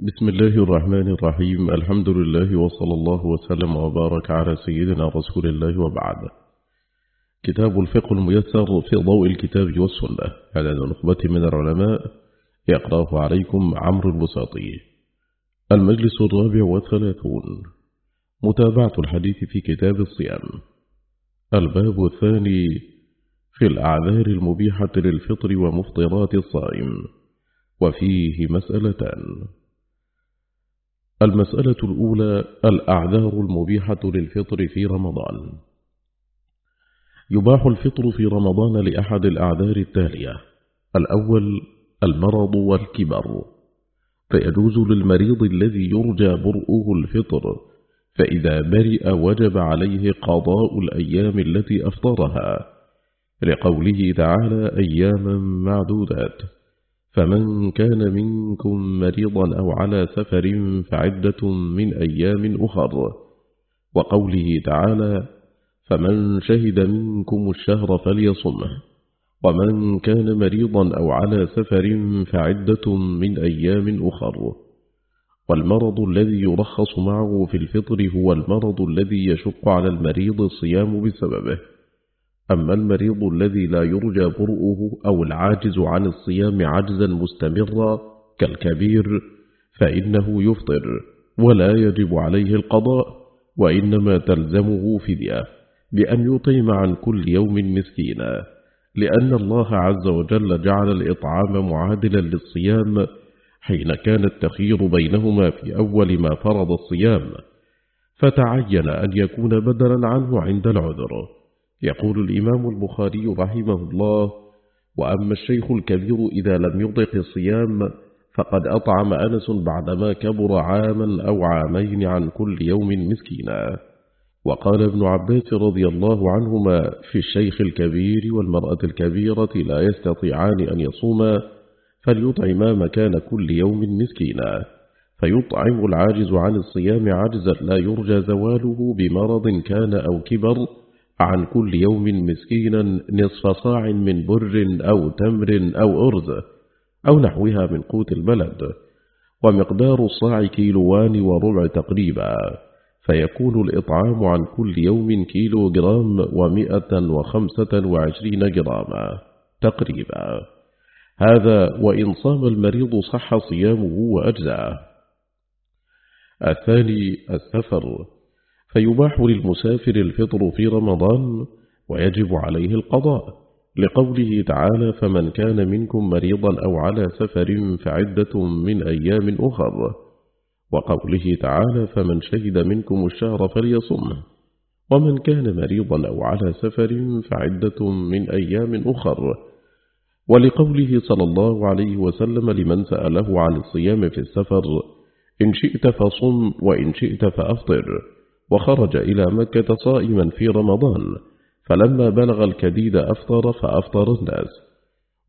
بسم الله الرحمن الرحيم الحمد لله وصلى الله وسلم وبارك على سيدنا رسول الله وبعد كتاب الفقه الميسر في ضوء الكتاب والسنة على نخبة من العلماء يقرأه عليكم عمرو البساطي المجلس الرابع والثلاثون متابعة الحديث في كتاب الصيام الباب الثاني في الأعذار المبيحة للفطر ومفطرات الصائم وفيه مسألتان المسألة الأولى الأعذار المبيحة للفطر في رمضان. يباح الفطر في رمضان لأحد الأعذار التالية. الأول المرض والكبر. فيجوز للمريض الذي يرجى برؤه الفطر فإذا برئ وجب عليه قضاء الأيام التي أفطرها لقوله تعالى أياما معدودات. فمن كان منكم مريضا أو على سفر فعدة من أيام أخر. وقوله تعالى فمن شهد منكم الشهر فليصمه. ومن كان مريضا أو على سفر فعدة من أيام أخر. والمرض الذي يرخص معه في الفطر هو المرض الذي يشق على المريض الصيام بسببه. أما المريض الذي لا يرجى برؤه أو العاجز عن الصيام عجزا مستمرا كالكبير فإنه يفطر ولا يجب عليه القضاء وإنما تلزمه فدية بأن يطيم عن كل يوم مسكينا لأن الله عز وجل جعل الإطعام معادلا للصيام حين كان التخير بينهما في أول ما فرض الصيام فتعين أن يكون بدلا عنه عند العذر. يقول الإمام البخاري رحمه الله وأما الشيخ الكبير إذا لم يطق الصيام فقد أطعم أنس بعدما كبر عاما أو عامين عن كل يوم مسكينا. وقال ابن عباس رضي الله عنهما في الشيخ الكبير والمرأة الكبيرة لا يستطيعان أن يصوما فليطعما مكان كل يوم مسكينا. فيطعم العاجز عن الصيام عجزا لا يرجى زواله بمرض كان أو كبر عن كل يوم مسكينا نصف صاع من بر أو تمر أو أرز أو نحوها من قوت البلد ومقدار الصاع كيلوان وربع تقريبا فيكون الإطعام عن كل يوم كيلو جرام ومئة وخمسة وعشرين جراما تقريبا. هذا وإن صام المريض صح صيامه وأجزاه. الثاني السفر. فيباح للمسافر الفطر في رمضان ويجب عليه القضاء لقوله تعالى فمن كان منكم مريضا أو على سفر فعدة من أيام أخر. وقوله تعالى فمن شهد منكم الشهر فليصمه ومن كان مريضا أو على سفر فعدة من أيام أخر. ولقوله صلى الله عليه وسلم لمن سأله عن الصيام في السفر إن شئت فصم وإن شئت فأفطر. وخرج إلى مكة صائما في رمضان فلما بلغ الكديد أفطر فأفطر الناس.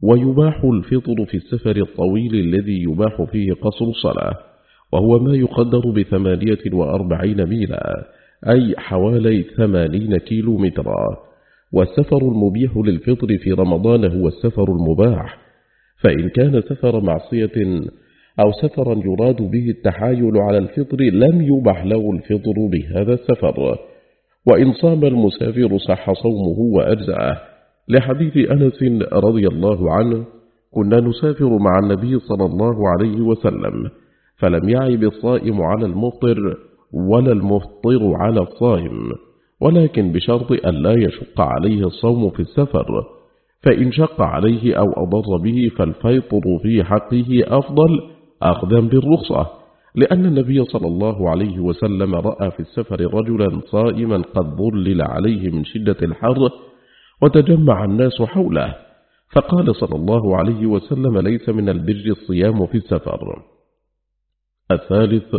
ويباح الفطر في السفر الطويل الذي يباح فيه قصر الصلاة وهو ما يقدر بثمانية وأربعين ميلا أي حوالي ثمانين كيلو مترا والسفر المبيح للفطر في رمضان هو السفر المباح فإن كان سفر معصية أو سفرا يراد به التحايل على الفطر لم يبح له الفطر بهذا السفر. وإن صام المسافر صح صومه وأجزأه. لحديث أنس رضي الله عنه كنا نسافر مع النبي صلى الله عليه وسلم فلم يعب الصائم على المفطر ولا المفطر على الصائم. ولكن بشرط أن لا يشق عليه الصوم في السفر فإن شق عليه أو أضر به فالفيطر في حقه أفضل أخذا بالرخصة لأن النبي صلى الله عليه وسلم رأى في السفر رجلا صائما قد ظلل عليه من شدة الحر وتجمع الناس حوله فقال صلى الله عليه وسلم ليس من البر الصيام في السفر. الثالث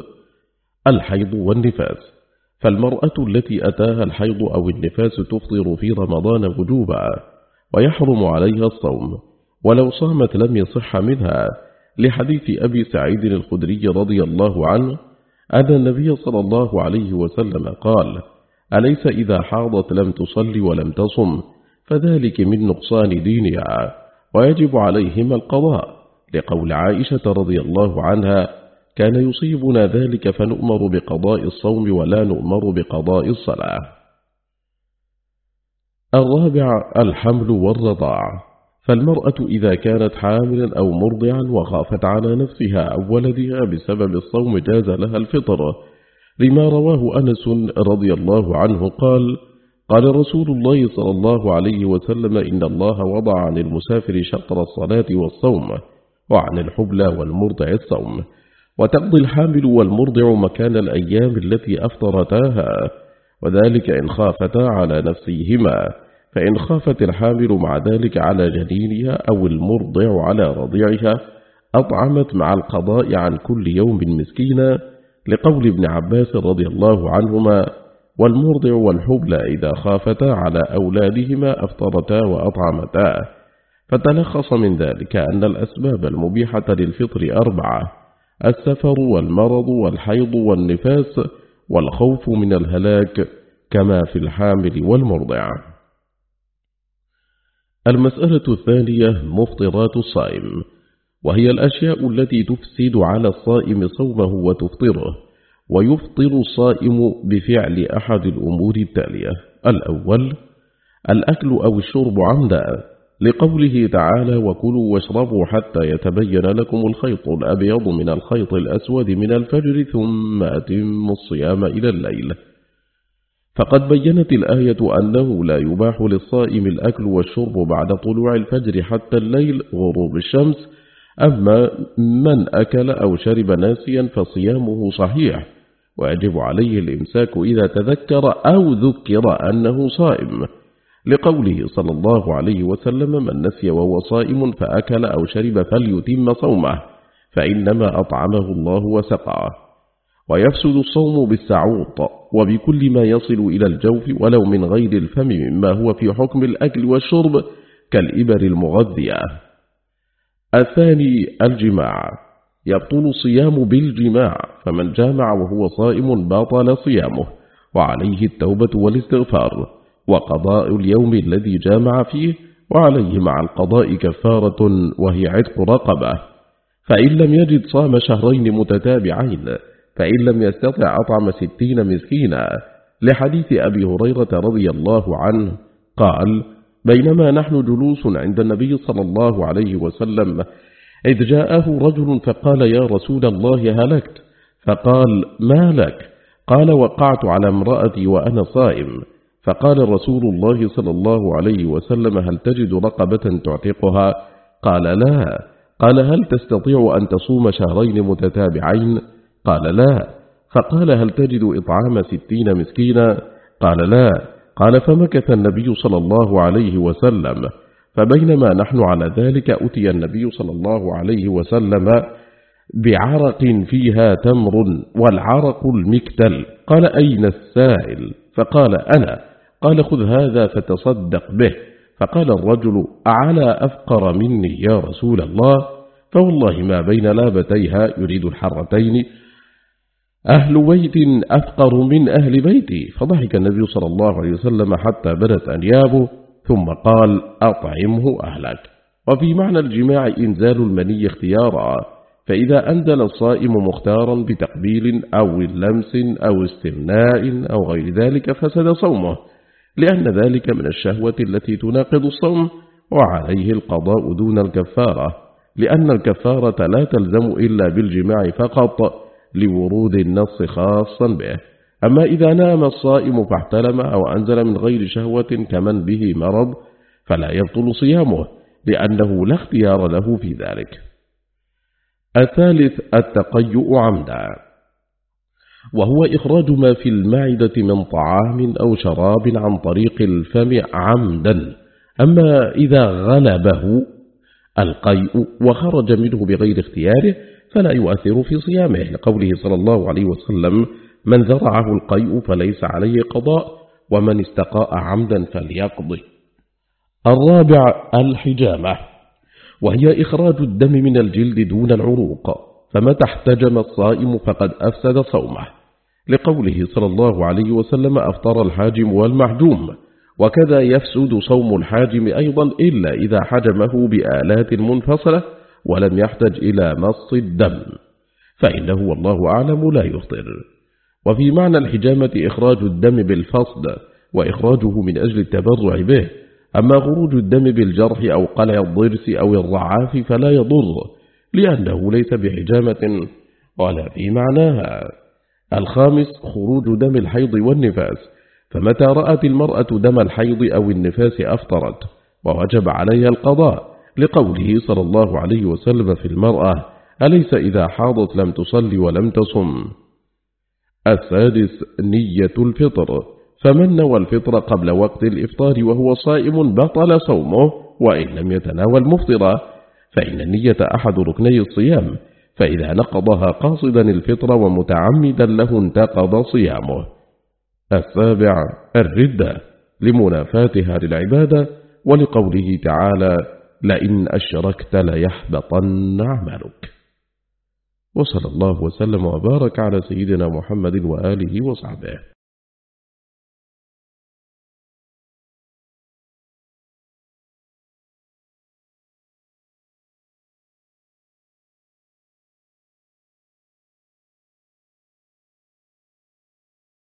الحيض والنفاس. فالمرأة التي أتاها الحيض أو النفاس تفطر في رمضان وجوبا ويحرم عليها الصوم ولو صامت لم يصح منها لحديث أبي سعيد الخدري رضي الله عنه أن النبي صلى الله عليه وسلم قال أليس إذا حاضت لم تصلي ولم تصم؟ فذلك من نقصان دينها ويجب عليهما القضاء. لقول عائشة رضي الله عنها كان يصيبنا ذلك فنؤمر بقضاء الصوم ولا نؤمر بقضاء الصلاة. الرابع الحمل والرضاع. فالمرأة إذا كانت حاملا أو مرضعا وخافت على نفسها أو ولدها بسبب الصوم جاز لها الفطر. لما رواه أنس رضي الله عنه قال قال رسول الله صلى الله عليه وسلم إن الله وضع عن المسافر شطر الصلاة والصوم وعن الحبلى والمرضع الصوم وتقضي الحامل والمرضع مكان الأيام التي أفطرتاها وذلك إن خافتا على نفسيهما. فإن خافت الحامل مع ذلك على جنينها أو المرضع على رضيعها أطعمت مع القضاء عن كل يوم مسكينا لقول ابن عباس رضي الله عنهما والمرضع والحبلى إذا خافتا على أولادهما أفطرتا وأطعمتا فتلخص من ذلك أن الأسباب المبيحة للفطر أربعة السفر والمرض والحيض والنفاس والخوف من الهلاك كما في الحامل والمرضع. المسألة الثانية مفطرات الصائم وهي الأشياء التي تفسد على الصائم صومه وتفطره ويفطر الصائم بفعل أحد الأمور التالية. الأول الأكل أو الشرب عمدا لقوله تعالى وكلوا واشربوا حتى يتبين لكم الخيط الأبيض من الخيط الأسود من الفجر ثم أتم الصيام إلى الليل. فقد بينت الآية أنه لا يباح للصائم الأكل والشرب بعد طلوع الفجر حتى الليل غروب الشمس أما من أكل أو شرب ناسيا فصيامه صحيح ويجب عليه الإمساك إذا تذكر أو ذكر أنه صائم. لقوله صلى الله عليه وسلم من نسي وهو صائم فأكل أو شرب فليتم صومه فإنما أطعمه الله وسقاه. ويفسد الصوم بالسعوط وبكل ما يصل إلى الجوف ولو من غير الفم مما هو في حكم الأكل والشرب كالإبر المغذية. الثاني الجماع. يبطل الصيام بالجماع فمن جامع وهو صائم باطل صيامه وعليه التوبة والاستغفار وقضاء اليوم الذي جامع فيه وعليه مع القضاء كفارة وهي عتق رقبة. فإن لم يجد صام شهرين متتابعين فإن لم يستطع أطعم ستين مسكينا لحديث أبي هريرة رضي الله عنه قال بينما نحن جلوس عند النبي صلى الله عليه وسلم إذ جاءه رجل فقال يا رسول الله هلكت؟ فقال ما لك؟ قال وقعت على امرأتي وأنا صائم. فقال رسول الله صلى الله عليه وسلم هل تجد رقبة تعتقها؟ قال لا. قال هل تستطيع أن تصوم شهرين متتابعين؟ قال لا. فقال هل تجد إطعام ستين مسكينا؟ قال لا. قال فمكث النبي صلى الله عليه وسلم. فبينما نحن على ذلك أتي النبي صلى الله عليه وسلم بعرق فيها تمر والعرق المكتل. قال أين السائل؟ فقال أنا. قال خذ هذا فتصدق به. فقال الرجل أعلى أفقر مني يا رسول الله؟ فوالله ما بين لابتيها يريد الحرتين أهل بيت أفقر من أهل بيتي. فضحك النبي صلى الله عليه وسلم حتى بدت أنيابه ثم قال أطعمه أهلك. وفي معنى الجماع إنزال المني اختيارا. فإذا أنزل الصائم مختارا بتقبيل أو لمس أو استمناء أو غير ذلك فسد صومه لأن ذلك من الشهوة التي تناقض الصوم وعليه القضاء دون الكفارة لأن الكفارة لا تلزم إلا بالجماع فقط. لورود النص خاصا به. أما إذا نام الصائم فاحتلم أو أنزل من غير شهوة كمن به مرض فلا يبطل صيامه لأنه لا اختيار له في ذلك. الثالث التقيؤ عمدا. وهو إخراج ما في المعدة من طعام أو شراب عن طريق الفم عمدا. أما إذا غلبه القيء وخرج منه بغير اختياره فلا يؤثر في صيامه. لقوله صلى الله عليه وسلم من ذرعه القيء فليس عليه قضاء ومن استقاء عمدا فليقضي. الرابع الحجامة. وهي إخراج الدم من الجلد دون العروق فمتى احتجم الصائم فقد أفسد صومه. لقوله صلى الله عليه وسلم أفطر الحاجم والمحجوم. وكذا يفسد صوم الحاجم أيضا إلا إذا حجمه بآلات منفصلة ولم يحتج إلى مص الدم فإنه والله أعلم لا يفطر. وفي معنى الحجامة إخراج الدم بالفصد وإخراجه من أجل التبرع به أما خروج الدم بالجرح أو قلع الضرس أو الرعاف فلا يضر لأنه ليس بحجامة ولا في معناها الخامس خروج دم الحيض والنفاس فمتى رأت المرأة دم الحيض أو النفاس أفطرت ووجب عليها القضاء. لقوله صلى الله عليه وسلم في المرأة أليس إذا حاضت لم تصلي ولم تصم؟ السادس نية الفطر. فمن نوى الفطر قبل وقت الإفطار وهو صائم بطل صومه وإن لم يتناول مفطرا فإن النية أحد ركني الصيام. فإذا نقضها قاصدا الفطر ومتعمدا له انتقض صيامه. السابع الردة. لمنافاتها للعبادة ولقوله تعالى لئن أشركت ليحبطن عملك. وصلى الله وسلم وبارك على سيدنا محمد وآله وصحبه.